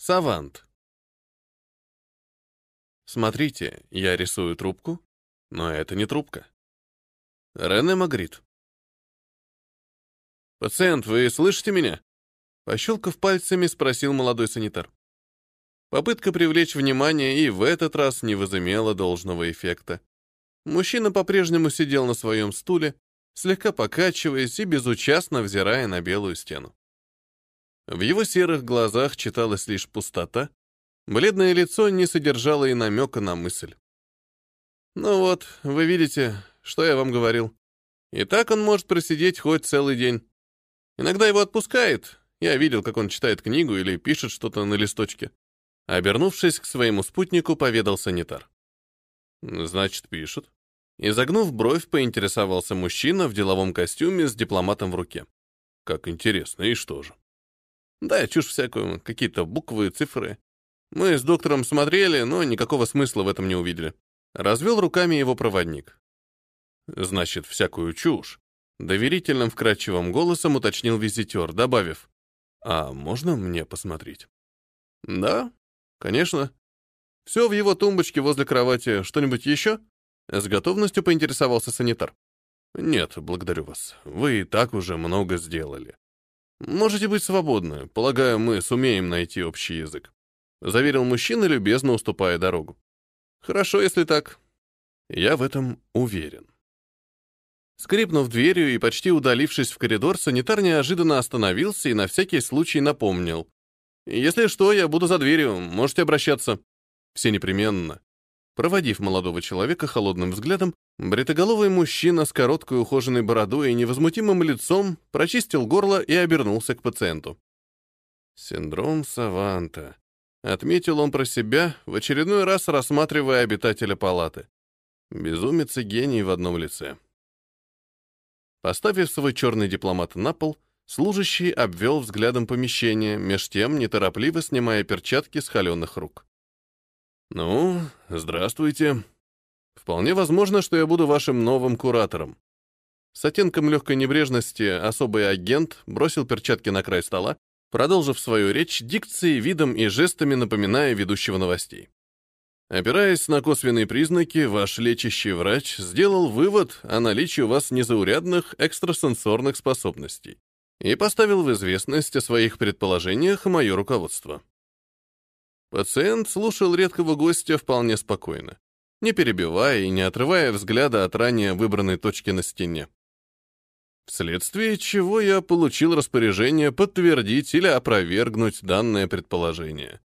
Савант. Смотрите, я рисую трубку, но это не трубка. Рене Магрит. «Пациент, вы слышите меня?» Пощелкав пальцами, спросил молодой санитар. Попытка привлечь внимание и в этот раз не возымела должного эффекта. Мужчина по-прежнему сидел на своем стуле, слегка покачиваясь и безучастно взирая на белую стену. В его серых глазах читалась лишь пустота, бледное лицо не содержало и намека на мысль. «Ну вот, вы видите, что я вам говорил. И так он может просидеть хоть целый день. Иногда его отпускает, я видел, как он читает книгу или пишет что-то на листочке». Обернувшись к своему спутнику, поведал санитар. «Значит, пишет». Изогнув бровь, поинтересовался мужчина в деловом костюме с дипломатом в руке. «Как интересно, и что же?» Да, чушь всякую, какие-то буквы, цифры. Мы с доктором смотрели, но никакого смысла в этом не увидели. Развел руками его проводник. Значит, всякую чушь. Доверительным вкрадчивым голосом уточнил визитер, добавив. А можно мне посмотреть? Да, конечно. Все в его тумбочке возле кровати. Что-нибудь еще? С готовностью поинтересовался санитар. Нет, благодарю вас. Вы и так уже много сделали. «Можете быть свободны. Полагаю, мы сумеем найти общий язык», — заверил мужчина, любезно уступая дорогу. «Хорошо, если так. Я в этом уверен». Скрипнув дверью и почти удалившись в коридор, санитар неожиданно остановился и на всякий случай напомнил. «Если что, я буду за дверью, можете обращаться». «Все непременно». Проводив молодого человека холодным взглядом, бритоголовый мужчина с короткой ухоженной бородой и невозмутимым лицом прочистил горло и обернулся к пациенту. «Синдром Саванта», — отметил он про себя, в очередной раз рассматривая обитателя палаты. Безумец и гений в одном лице. Поставив свой черный дипломат на пол, служащий обвел взглядом помещение, меж тем неторопливо снимая перчатки с холеных рук. «Ну, здравствуйте. Вполне возможно, что я буду вашим новым куратором». С оттенком легкой небрежности особый агент бросил перчатки на край стола, продолжив свою речь дикцией, видом и жестами напоминая ведущего новостей. Опираясь на косвенные признаки, ваш лечащий врач сделал вывод о наличии у вас незаурядных экстрасенсорных способностей и поставил в известность о своих предположениях мое руководство. Пациент слушал редкого гостя вполне спокойно, не перебивая и не отрывая взгляда от ранее выбранной точки на стене. Вследствие чего я получил распоряжение подтвердить или опровергнуть данное предположение.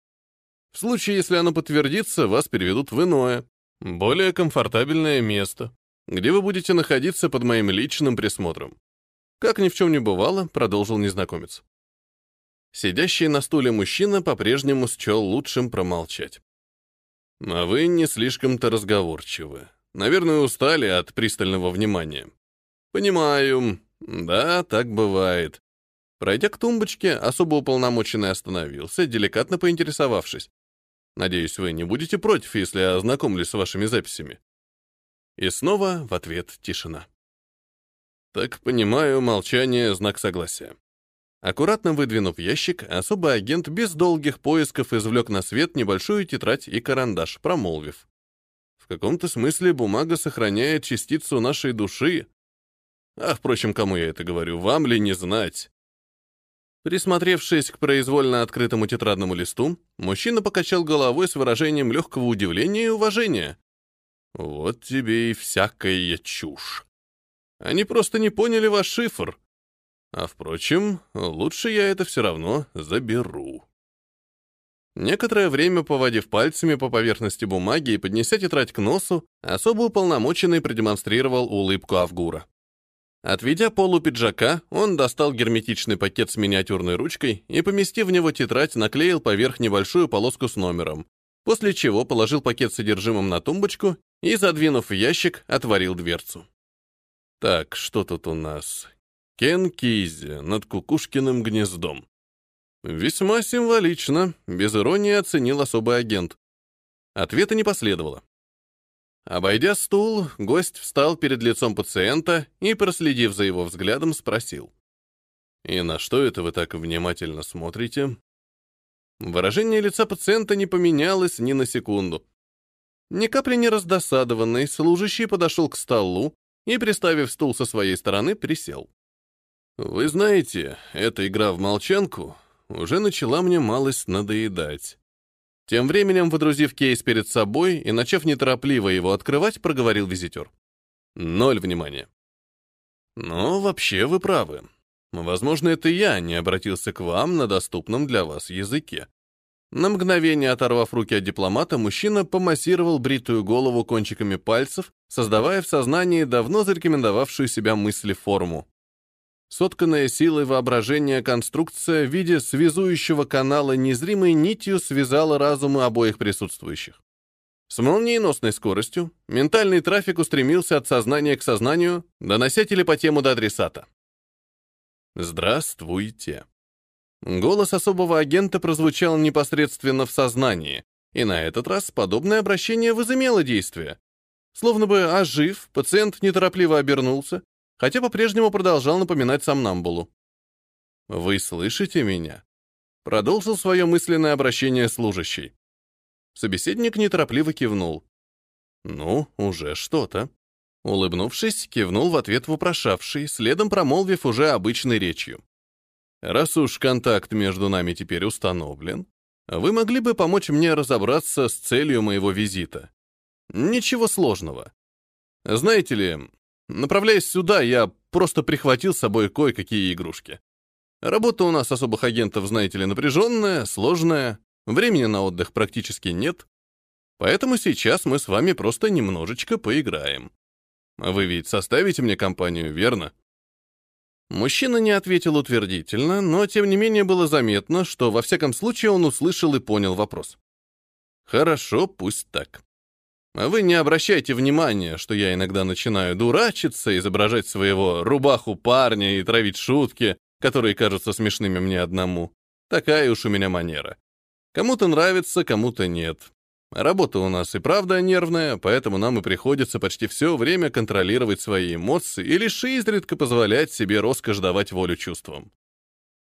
В случае, если оно подтвердится, вас переведут в иное, более комфортабельное место, где вы будете находиться под моим личным присмотром. Как ни в чем не бывало, продолжил незнакомец. Сидящий на стуле мужчина по-прежнему счел лучшим промолчать. «А вы не слишком-то разговорчивы. Наверное, устали от пристального внимания». «Понимаю. Да, так бывает». Пройдя к тумбочке, особо уполномоченный остановился, деликатно поинтересовавшись. «Надеюсь, вы не будете против, если я ознакомлюсь с вашими записями?» И снова в ответ тишина. «Так понимаю, молчание — знак согласия». Аккуратно выдвинув ящик, особый агент без долгих поисков извлек на свет небольшую тетрадь и карандаш, промолвив. В каком-то смысле бумага сохраняет частицу нашей души. А, впрочем, кому я это говорю, вам ли не знать? Присмотревшись к произвольно открытому тетрадному листу, мужчина покачал головой с выражением легкого удивления и уважения. «Вот тебе и всякая чушь. Они просто не поняли ваш шифр. А впрочем, лучше я это все равно заберу. Некоторое время, поводив пальцами по поверхности бумаги и поднеся тетрадь к носу, особо уполномоченный продемонстрировал улыбку Авгура. Отведя полу пиджака, он достал герметичный пакет с миниатюрной ручкой и, поместив в него тетрадь, наклеил поверх небольшую полоску с номером, после чего положил пакет с содержимым на тумбочку и, задвинув в ящик, отворил дверцу. Так, что тут у нас? Кен Кизи над Кукушкиным гнездом. Весьма символично, без иронии оценил особый агент. Ответа не последовало. Обойдя стул, гость встал перед лицом пациента и, проследив за его взглядом, спросил. «И на что это вы так внимательно смотрите?» Выражение лица пациента не поменялось ни на секунду. Ни капли не раздосадованный, служащий подошел к столу и, приставив стул со своей стороны, присел. «Вы знаете, эта игра в молчанку уже начала мне малость надоедать». Тем временем, водрузив кейс перед собой и начав неторопливо его открывать, проговорил визитер. «Ноль внимания». «Но вообще вы правы. Возможно, это я не обратился к вам на доступном для вас языке. На мгновение оторвав руки от дипломата, мужчина помассировал бритую голову кончиками пальцев, создавая в сознании давно зарекомендовавшую себя мысли форму. Сотканная силой воображения конструкция в виде связующего канала незримой нитью связала разумы обоих присутствующих. С молниеносной скоростью ментальный трафик устремился от сознания к сознанию, донося телепатему до адресата. «Здравствуйте». Голос особого агента прозвучал непосредственно в сознании, и на этот раз подобное обращение возымело действие. Словно бы ожив, пациент неторопливо обернулся, хотя по-прежнему продолжал напоминать сомнамбулу. «Вы слышите меня?» Продолжил свое мысленное обращение служащий. Собеседник неторопливо кивнул. «Ну, уже что-то». Улыбнувшись, кивнул в ответ вопрошавший, следом промолвив уже обычной речью. «Раз уж контакт между нами теперь установлен, вы могли бы помочь мне разобраться с целью моего визита. Ничего сложного. Знаете ли, направляясь сюда, я просто прихватил с собой кое-какие игрушки. Работа у нас особых агентов, знаете ли, напряженная, сложная, времени на отдых практически нет, поэтому сейчас мы с вами просто немножечко поиграем. Вы ведь составите мне компанию, верно? Мужчина не ответил утвердительно, но тем не менее было заметно, что во всяком случае он услышал и понял вопрос. Хорошо, пусть так. А вы не обращайте внимания, что я иногда начинаю дурачиться, изображать своего рубаху парня и травить шутки, которые кажутся смешными мне одному. Такая уж у меня манера. Кому-то нравится, кому-то нет. Работа у нас и правда нервная, поэтому нам и приходится почти все время контролировать свои эмоции и лишь изредка позволять себе роскошь давать волю чувствам.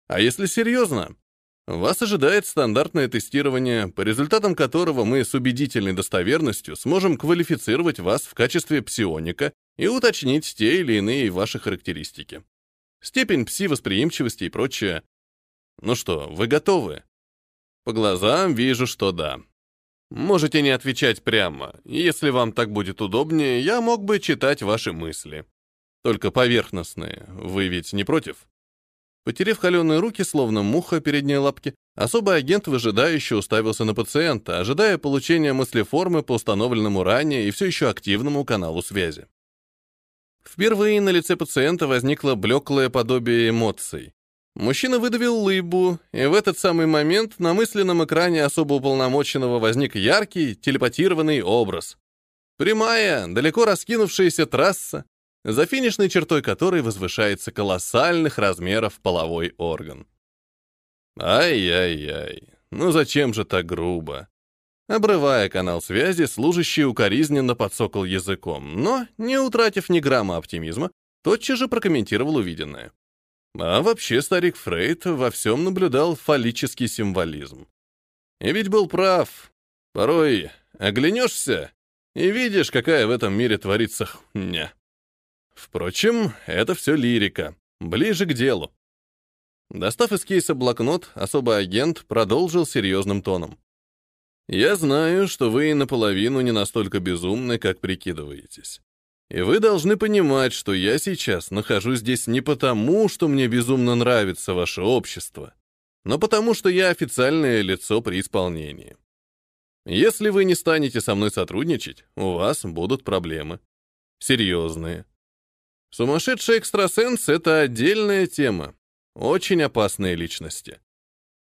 А если серьезно, вас ожидает стандартное тестирование, по результатам которого мы с убедительной достоверностью сможем квалифицировать вас в качестве псионика и уточнить те или иные ваши характеристики. Степень пси-восприимчивости и прочее. Ну что, вы готовы? По глазам вижу, что да. Можете не отвечать прямо. Если вам так будет удобнее, я мог бы читать ваши мысли. Только поверхностные. Вы ведь не против? Потерев холеные руки, словно муха передней лапки, особый агент выжидающе уставился на пациента, ожидая получения мыслеформы по установленному ранее и все еще активному каналу связи. Впервые на лице пациента возникло блеклое подобие эмоций. Мужчина выдавил лыбу, и в этот самый момент на мысленном экране особо уполномоченного возник яркий, телепатированный образ. Прямая, далеко раскинувшаяся трасса, за финишной чертой которой возвышается колоссальных размеров половой орган. Ай-яй-яй, ну зачем же так грубо? Обрывая канал связи, служащий укоризненно подсокал языком, но, не утратив ни грамма оптимизма, тотчас же прокомментировал увиденное. А вообще старик Фрейд во всем наблюдал фаллический символизм. И ведь был прав. Порой оглянешься и видишь, какая в этом мире творится хуйня. Впрочем, это все лирика, ближе к делу. Достав из кейса блокнот, особый агент продолжил серьезным тоном. «Я знаю, что вы наполовину не настолько безумны, как прикидываетесь. И вы должны понимать, что я сейчас нахожусь здесь не потому, что мне безумно нравится ваше общество, но потому что я официальное лицо при исполнении. Если вы не станете со мной сотрудничать, у вас будут проблемы. Серьезные. Сумасшедший экстрасенс — это отдельная тема. Очень опасные личности.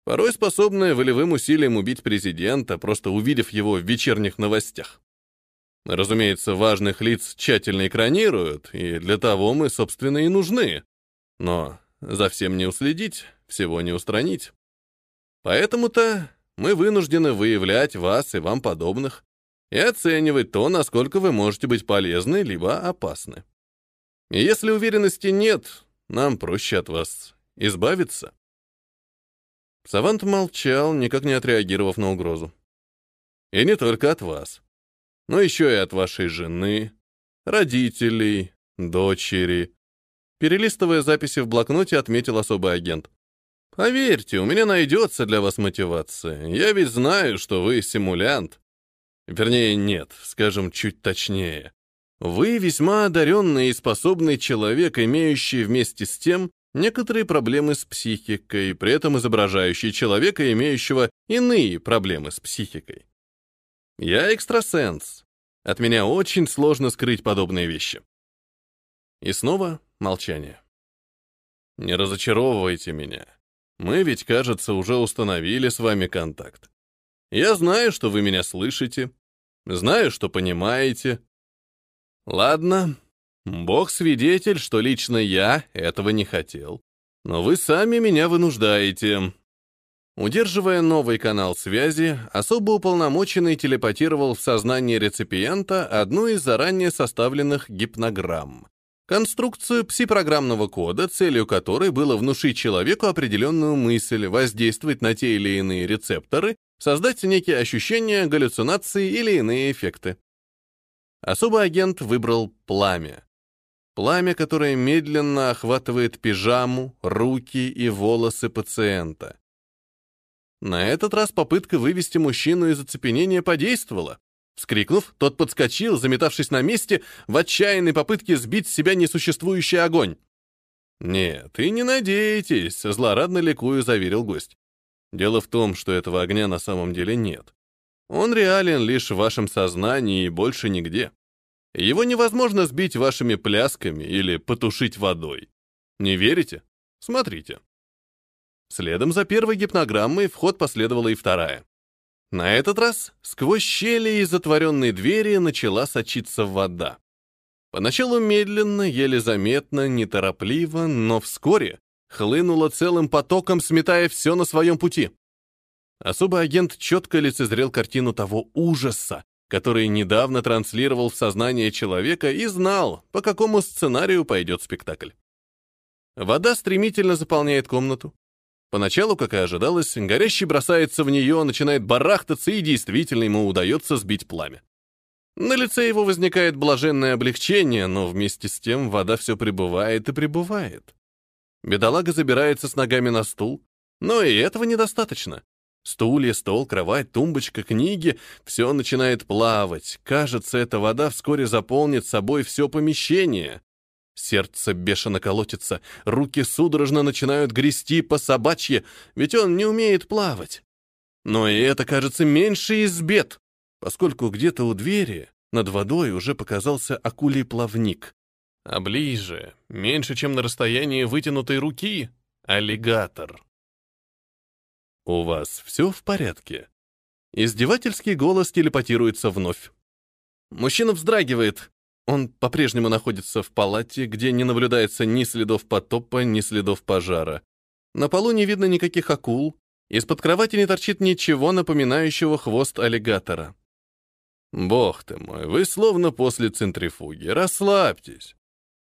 Порой способные волевым усилием убить президента, просто увидев его в вечерних новостях. Разумеется, важных лиц тщательно экранируют, и для того мы, собственно, и нужны. Но за всем не уследить, всего не устранить. Поэтому-то мы вынуждены выявлять вас и вам подобных и оценивать то, насколько вы можете быть полезны либо опасны. Если уверенности нет, нам проще от вас избавиться. Савант молчал, никак не отреагировав на угрозу. И не только от вас, но еще и от вашей жены, родителей, дочери. Перелистывая записи в блокноте, отметил особый агент. Поверьте, у меня найдется для вас мотивация. Я ведь знаю, что вы симулянт. Вернее, нет, скажем чуть точнее. Вы весьма одаренный и способный человек, имеющий вместе с тем некоторые проблемы с психикой, при этом изображающий человека, имеющего иные проблемы с психикой. Я экстрасенс. От меня очень сложно скрыть подобные вещи. И снова молчание. Не разочаровывайте меня. Мы ведь, кажется, уже установили с вами контакт. Я знаю, что вы меня слышите, знаю, что понимаете. Ладно, Бог свидетель, что лично я этого не хотел. Но вы сами меня вынуждаете. Удерживая новый канал связи, особо уполномоченный телепатировал в сознание реципиента одну из заранее составленных гипнограмм. Конструкцию пси-программного кода, целью которой было внушить человеку определенную мысль, воздействовать на те или иные рецепторы, создать некие ощущения, галлюцинации или иные эффекты. Особый агент выбрал пламя. Пламя, которое медленно охватывает пижаму, руки и волосы пациента. На этот раз попытка вывести мужчину из оцепенения подействовала. Вскрикнув, тот подскочил, заметавшись на месте, в отчаянной попытке сбить с себя несуществующий огонь. «Нет, и не надейтесь», — злорадно ликую заверил гость. «Дело в том, что этого огня на самом деле нет. Он реален лишь в вашем сознании и больше нигде. Его невозможно сбить вашими плясками или потушить водой. Не верите? Смотрите. Следом за первой гипнограммой в ход последовала и вторая. На этот раз сквозь щели и затворенные двери начала сочиться вода. Поначалу медленно, еле заметно, неторопливо, но вскоре хлынула целым потоком, сметая все на своем пути. Особый агент четко лицезрел картину того ужаса, который недавно транслировал в сознание человека и знал, по какому сценарию пойдет спектакль. Вода стремительно заполняет комнату. Поначалу, как и ожидалось, горящий бросается в нее, начинает барахтаться, и действительно ему удается сбить пламя. На лице его возникает блаженное облегчение, но вместе с тем вода все прибывает и прибывает. Бедолага забирается с ногами на стул, но и этого недостаточно. Стулья, стол, кровать, тумбочка, книги — все начинает плавать. Кажется, эта вода вскоре заполнит собой все помещение. Сердце бешено колотится, руки судорожно начинают грести по собачье, ведь он не умеет плавать. Но и это кажется меньше из бед, поскольку где-то у двери над водой уже показался акулий плавник. А ближе, меньше, чем на расстоянии вытянутой руки, аллигатор. «У вас все в порядке?» Издевательский голос телепатируется вновь. Мужчина вздрагивает. Он по-прежнему находится в палате, где не наблюдается ни следов потопа, ни следов пожара. На полу не видно никаких акул. Из-под кровати не торчит ничего, напоминающего хвост аллигатора. «Бог ты мой, вы словно после центрифуги. Расслабьтесь.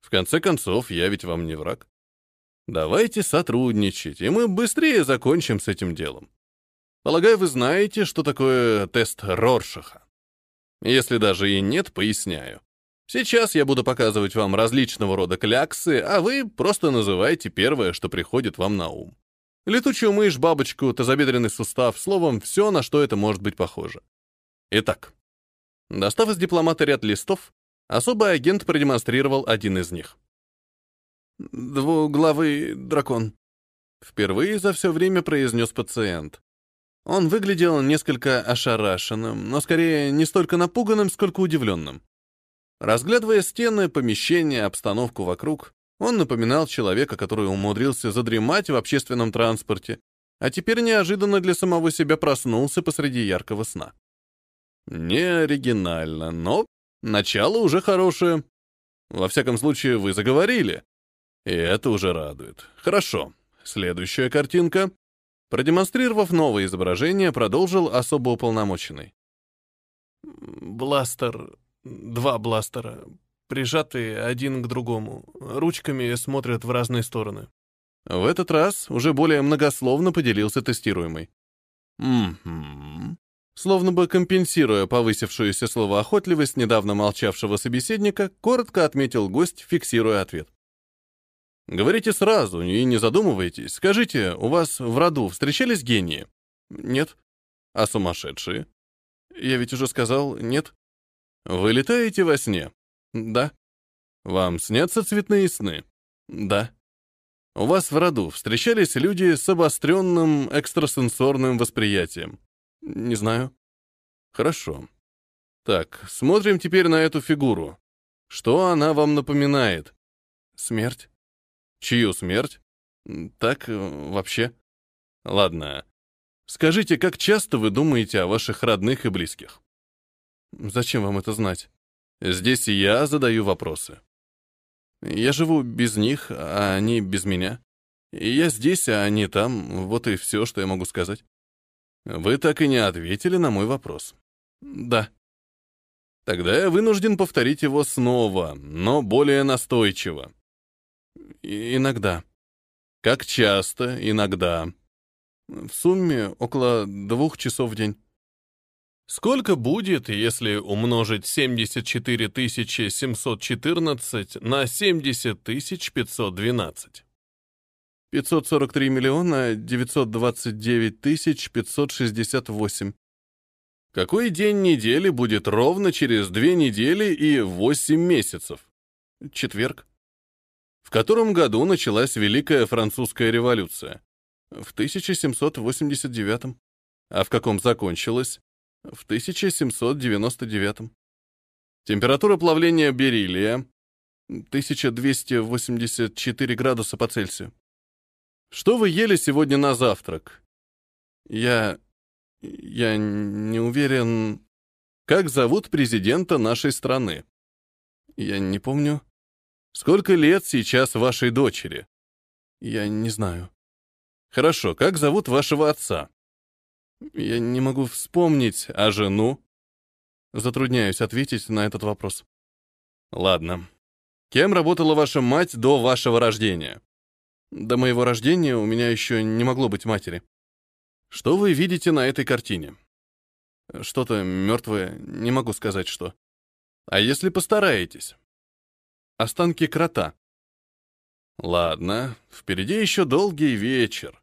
В конце концов, я ведь вам не враг. Давайте сотрудничать, и мы быстрее закончим с этим делом. Полагаю, вы знаете, что такое тест Роршаха. Если даже и нет, поясняю. Сейчас я буду показывать вам различного рода кляксы, а вы просто называйте первое, что приходит вам на ум. Летучую мышь, бабочку, тазобедренный сустав, словом, все, на что это может быть похоже. Итак, достав из дипломата ряд листов, особый агент продемонстрировал один из них. «Двуглавый дракон», — впервые за все время произнес пациент. Он выглядел несколько ошарашенным, но скорее не столько напуганным, сколько удивленным. Разглядывая стены, помещения, обстановку вокруг, он напоминал человека, который умудрился задремать в общественном транспорте, а теперь неожиданно для самого себя проснулся посреди яркого сна. Не оригинально, но начало уже хорошее. Во всяком случае, вы заговорили, и это уже радует. Хорошо. Следующая картинка. Продемонстрировав новое изображение, продолжил особо уполномоченный. Бластер. Два бластера. Прижатые один к другому. Ручками смотрят в разные стороны. В этот раз уже более многословно поделился тестируемый. «Угу». Словно бы компенсируя повысившуюся словоохотливость недавно молчавшего собеседника, коротко отметил гость, фиксируя ответ. «Говорите сразу и не задумывайтесь. Скажите, у вас в роду встречались гении?» «Нет». «А сумасшедшие?» «Я ведь уже сказал, нет». «Вы летаете во сне?» «Да». «Вам снятся цветные сны?» «Да». «У вас в роду встречались люди с обостренным экстрасенсорным восприятием?» Не знаю. Хорошо. Так, смотрим теперь на эту фигуру. Что она вам напоминает? Смерть. Чью смерть? Так, э, вообще. Ладно. Скажите, как часто вы думаете о ваших родных и близких? Зачем вам это знать? Здесь я задаю вопросы. Я живу без них, а они без меня. Я здесь, а они там. Вот и все, что я могу сказать. Вы так и не ответили на мой вопрос. Да. Тогда я вынужден повторить его снова, но более настойчиво. Иногда. Как часто, иногда. В сумме около двух часов в день. Сколько будет, если умножить 74 714 на 70 512? 543 миллиона 929 тысяч 568. Какой день недели будет ровно через две недели и восемь месяцев? Четверг. Котором году началась Великая Французская революция? В 1789. А в каком закончилась? В 1799. Температура плавления бериллия 1284 градуса по Цельсию. Что вы ели сегодня на завтрак? Я... я не уверен... Как зовут президента нашей страны? Я не помню. Сколько лет сейчас вашей дочери? Я не знаю. Хорошо, как зовут вашего отца? Я не могу вспомнить, а жену? Затрудняюсь ответить на этот вопрос. Ладно. Кем работала ваша мать до вашего рождения? До моего рождения у меня еще не могло быть матери. Что вы видите на этой картине? Что-то мертвое, не могу сказать что. А если постараетесь? Останки крота. Ладно, впереди еще долгий вечер.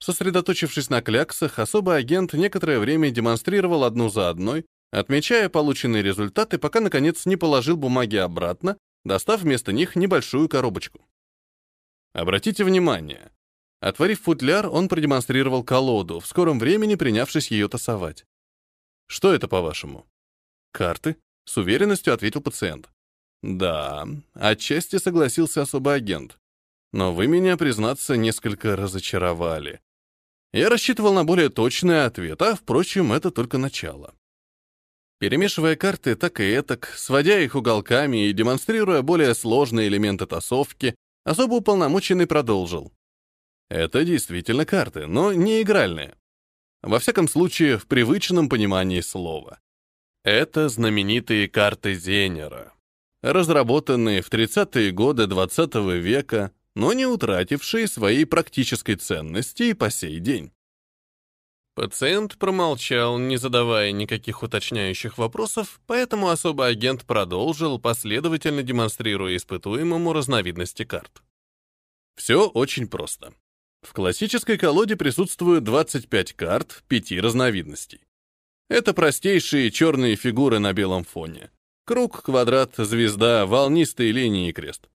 Сосредоточившись на кляксах, особый агент некоторое время демонстрировал одну за одной, отмечая полученные результаты, пока, наконец, не положил бумаги обратно, достав вместо них небольшую коробочку. Обратите внимание. Отворив футляр, он продемонстрировал колоду, в скором времени принявшись ее тасовать. Что это, по-вашему? Карты? С уверенностью ответил пациент. Да, отчасти согласился особый агент. Но вы меня, признаться, несколько разочаровали. Я рассчитывал на более точный ответ, а, впрочем, это только начало. Перемешивая карты так и этак, сводя их уголками и демонстрируя более сложные элементы тасовки, Особо уполномоченный продолжил. Это действительно карты, но не игральные. Во всяком случае, в привычном понимании слова. Это знаменитые карты Зенера, разработанные в 30-е годы 20 -го века, но не утратившие своей практической ценности и по сей день. Пациент промолчал, не задавая никаких уточняющих вопросов, поэтому особый агент продолжил, последовательно демонстрируя испытуемому разновидности карт. Все очень просто. В классической колоде присутствуют 25 карт пяти разновидностей. Это простейшие черные фигуры на белом фоне. Круг, квадрат, звезда, волнистые линии и крест.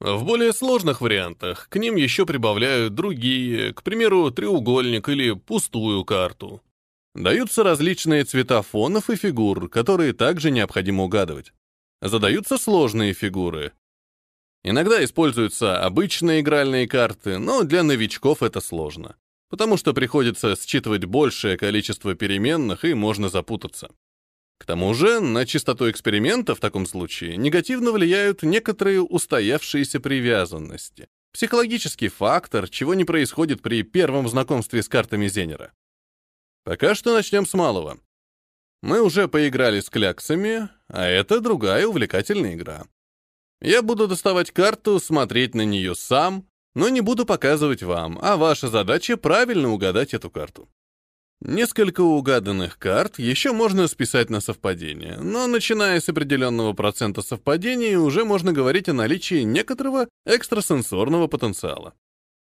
В более сложных вариантах к ним еще прибавляют другие, к примеру, треугольник или пустую карту. Даются различные цвета фонов и фигур, которые также необходимо угадывать. Задаются сложные фигуры. Иногда используются обычные игральные карты, но для новичков это сложно, потому что приходится считывать большее количество переменных и можно запутаться. К тому же, на чистоту эксперимента в таком случае негативно влияют некоторые устоявшиеся привязанности. Психологический фактор, чего не происходит при первом знакомстве с картами Зенера. Пока что начнем с малого. Мы уже поиграли с кляксами, а это другая увлекательная игра. Я буду доставать карту, смотреть на нее сам, но не буду показывать вам, а ваша задача правильно угадать эту карту. Несколько угаданных карт еще можно списать на совпадение, но начиная с определенного процента совпадений уже можно говорить о наличии некоторого экстрасенсорного потенциала.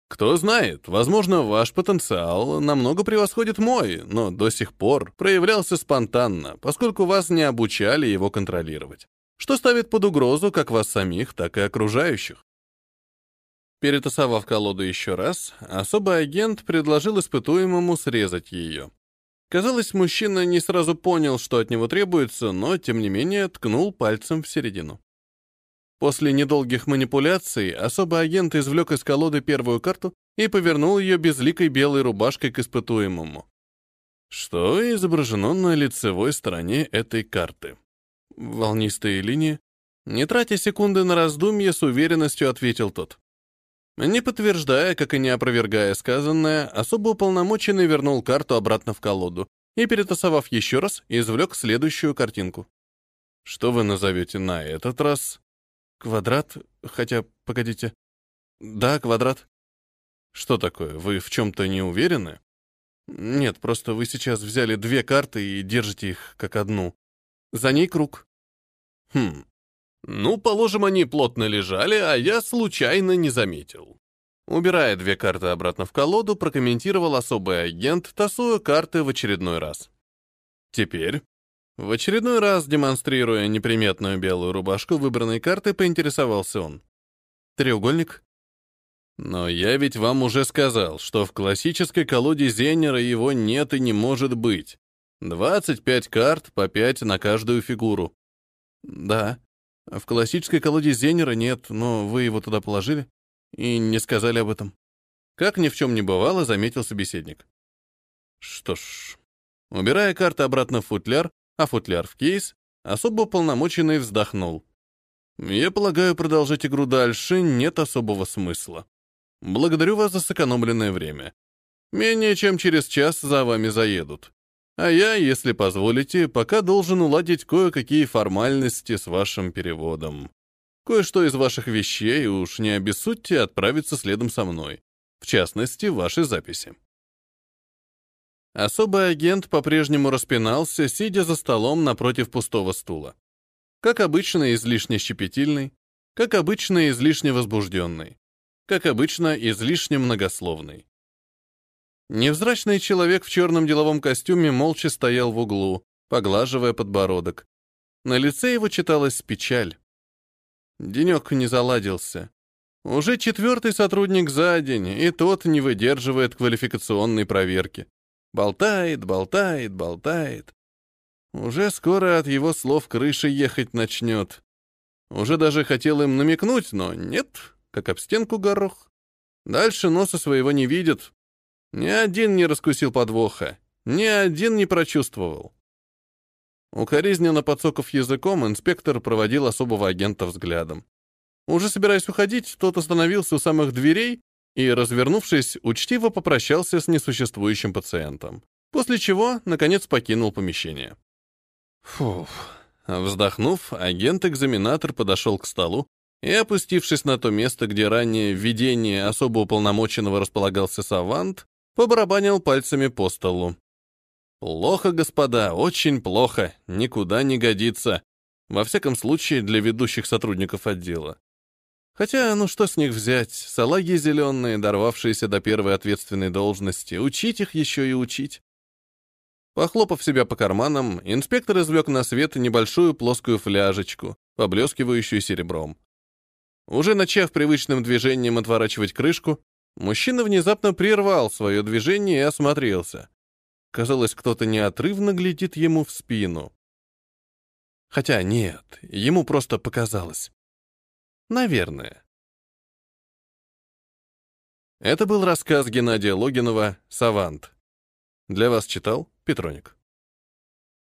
Кто знает, возможно, ваш потенциал намного превосходит мой, но до сих пор проявлялся спонтанно, поскольку вас не обучали его контролировать, что ставит под угрозу как вас самих, так и окружающих. Перетасовав колоду еще раз, особый агент предложил испытуемому срезать ее. Казалось, мужчина не сразу понял, что от него требуется, но, тем не менее, ткнул пальцем в середину. После недолгих манипуляций особый агент извлек из колоды первую карту и повернул ее безликой белой рубашкой к испытуемому. Что изображено на лицевой стороне этой карты? Волнистые линии. Не тратя секунды на раздумье, с уверенностью ответил тот. Не подтверждая, как и не опровергая сказанное, особо уполномоченный вернул карту обратно в колоду и, перетасовав еще раз, извлек следующую картинку. Что вы назовете на этот раз? Квадрат? Хотя, погодите. Да, квадрат. Что такое? Вы в чем-то не уверены? Нет, просто вы сейчас взяли две карты и держите их как одну. За ней круг. Хм. Ну, положим, они плотно лежали, а я случайно не заметил. Убирая две карты обратно в колоду, прокомментировал особый агент, тасуя карты в очередной раз. Теперь в очередной раз, демонстрируя неприметную белую рубашку выбранной карты, поинтересовался он. «Треугольник?» «Но я ведь вам уже сказал, что в классической колоде Зеннера его нет и не может быть. 25 карт, по 5 на каждую фигуру». «Да. В классической колоде Зеннера нет, но вы его туда положили и не сказали об этом». Как ни в чем не бывало, заметил собеседник. Что ж, убирая карты обратно в футляр, а футляр в кейс, особо полномоченный вздохнул. Я полагаю, продолжать игру дальше нет особого смысла. Благодарю вас за сэкономленное время. Менее чем через час за вами заедут. А я, если позволите, пока должен уладить кое-какие формальности с вашим переводом. Кое-что из ваших вещей уж не обессудьте отправиться следом со мной. В частности, ваши записи. Особый агент по-прежнему распинался, сидя за столом напротив пустого стула. Как обычно, излишне щепетильный, как обычно, излишне возбужденный, как обычно, излишне многословный. Невзрачный человек в черном деловом костюме молча стоял в углу, поглаживая подбородок. На лице его читалась печаль. Денек не заладился. Уже четвертый сотрудник за день, и тот не выдерживает квалификационной проверки. Болтает, болтает, болтает. Уже скоро от его слов крыша ехать начнет. Уже даже хотел им намекнуть, но нет, как об стенку горох. Дальше носа своего не видит. Ни один не раскусил подвоха, ни один не прочувствовал. Укоризненно подсоков языком, инспектор проводил особого агента взглядом. Уже собираясь уходить, тот остановился у самых дверей и, развернувшись, учтиво попрощался с несуществующим пациентом, после чего, наконец, покинул помещение. Фух. Вздохнув, агент-экзаменатор подошел к столу и, опустившись на то место, где ранее в видении особо уполномоченного располагался савант, побарабанил пальцами по столу. «Плохо, господа, очень плохо, никуда не годится. Во всяком случае, для ведущих сотрудников отдела. Хотя, ну что с них взять? Салаги зеленые, дорвавшиеся до первой ответственной должности. Учить их еще и учить. Похлопав себя по карманам, инспектор извлек на свет небольшую плоскую фляжечку, поблескивающую серебром. Уже начав привычным движением отворачивать крышку, мужчина внезапно прервал свое движение и осмотрелся. Казалось, кто-то неотрывно глядит ему в спину. Хотя нет, ему просто показалось. Наверное. Это был рассказ Геннадия Логинова «Савант». Для вас читал Петроник.